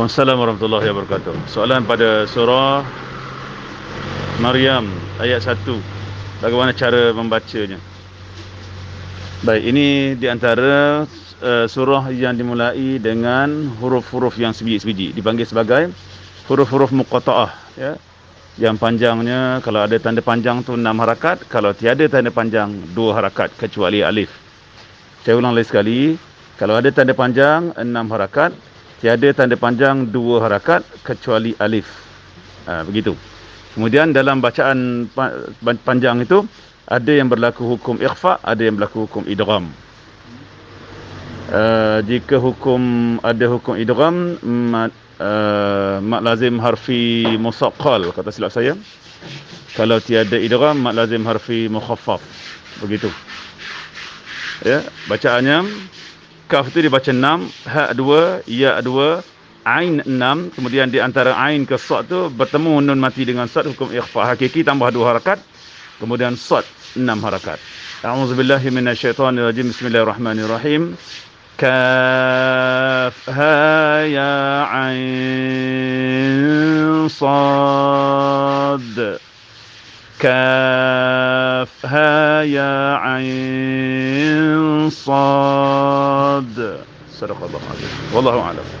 Waalaikumsalam warahmatullahi wabarakatuh. Soalan pada surah Maryam ayat 1. Bagaimana cara membacanya? Baik, ini di antara uh, surah yang dimulai dengan huruf-huruf yang sebiji-sebiji. Dipanggil sebagai huruf-huruf muqata'ah. Ya. Yang panjangnya, kalau ada tanda panjang tu 6 harakat. Kalau tiada tanda panjang, 2 harakat kecuali alif. Saya ulang lagi sekali. Kalau ada tanda panjang, 6 harakat. Tiada tanda panjang, 2 harakat kecuali alif. Ha, begitu. Kemudian dalam bacaan panjang itu ada yang berlaku hukum ikhfa, ada yang berlaku hukum idgham. Uh, jika hukum ada hukum idgham mat, uh, mat lazim harfi musaqqal kata silap saya. Kalau tiada idgham mat lazim harfi mukhaffaf. Begitu. Ya, bacaannya kaf itu dibaca 6, ha 2, ya 2, ain 6 kemudian di antara ain ke sad tu bertemu nun mati dengan sad hukum ikhfa. Hakiki tambah dua harakat kemudian sad 6 harakat. A'udzubillahi minasyaitonirrajim. Bismillahirrahmanirrahim. Kaf ha ya ain sad. Kaf ha ya ain sad صدق الله العظيم. والله أعلم.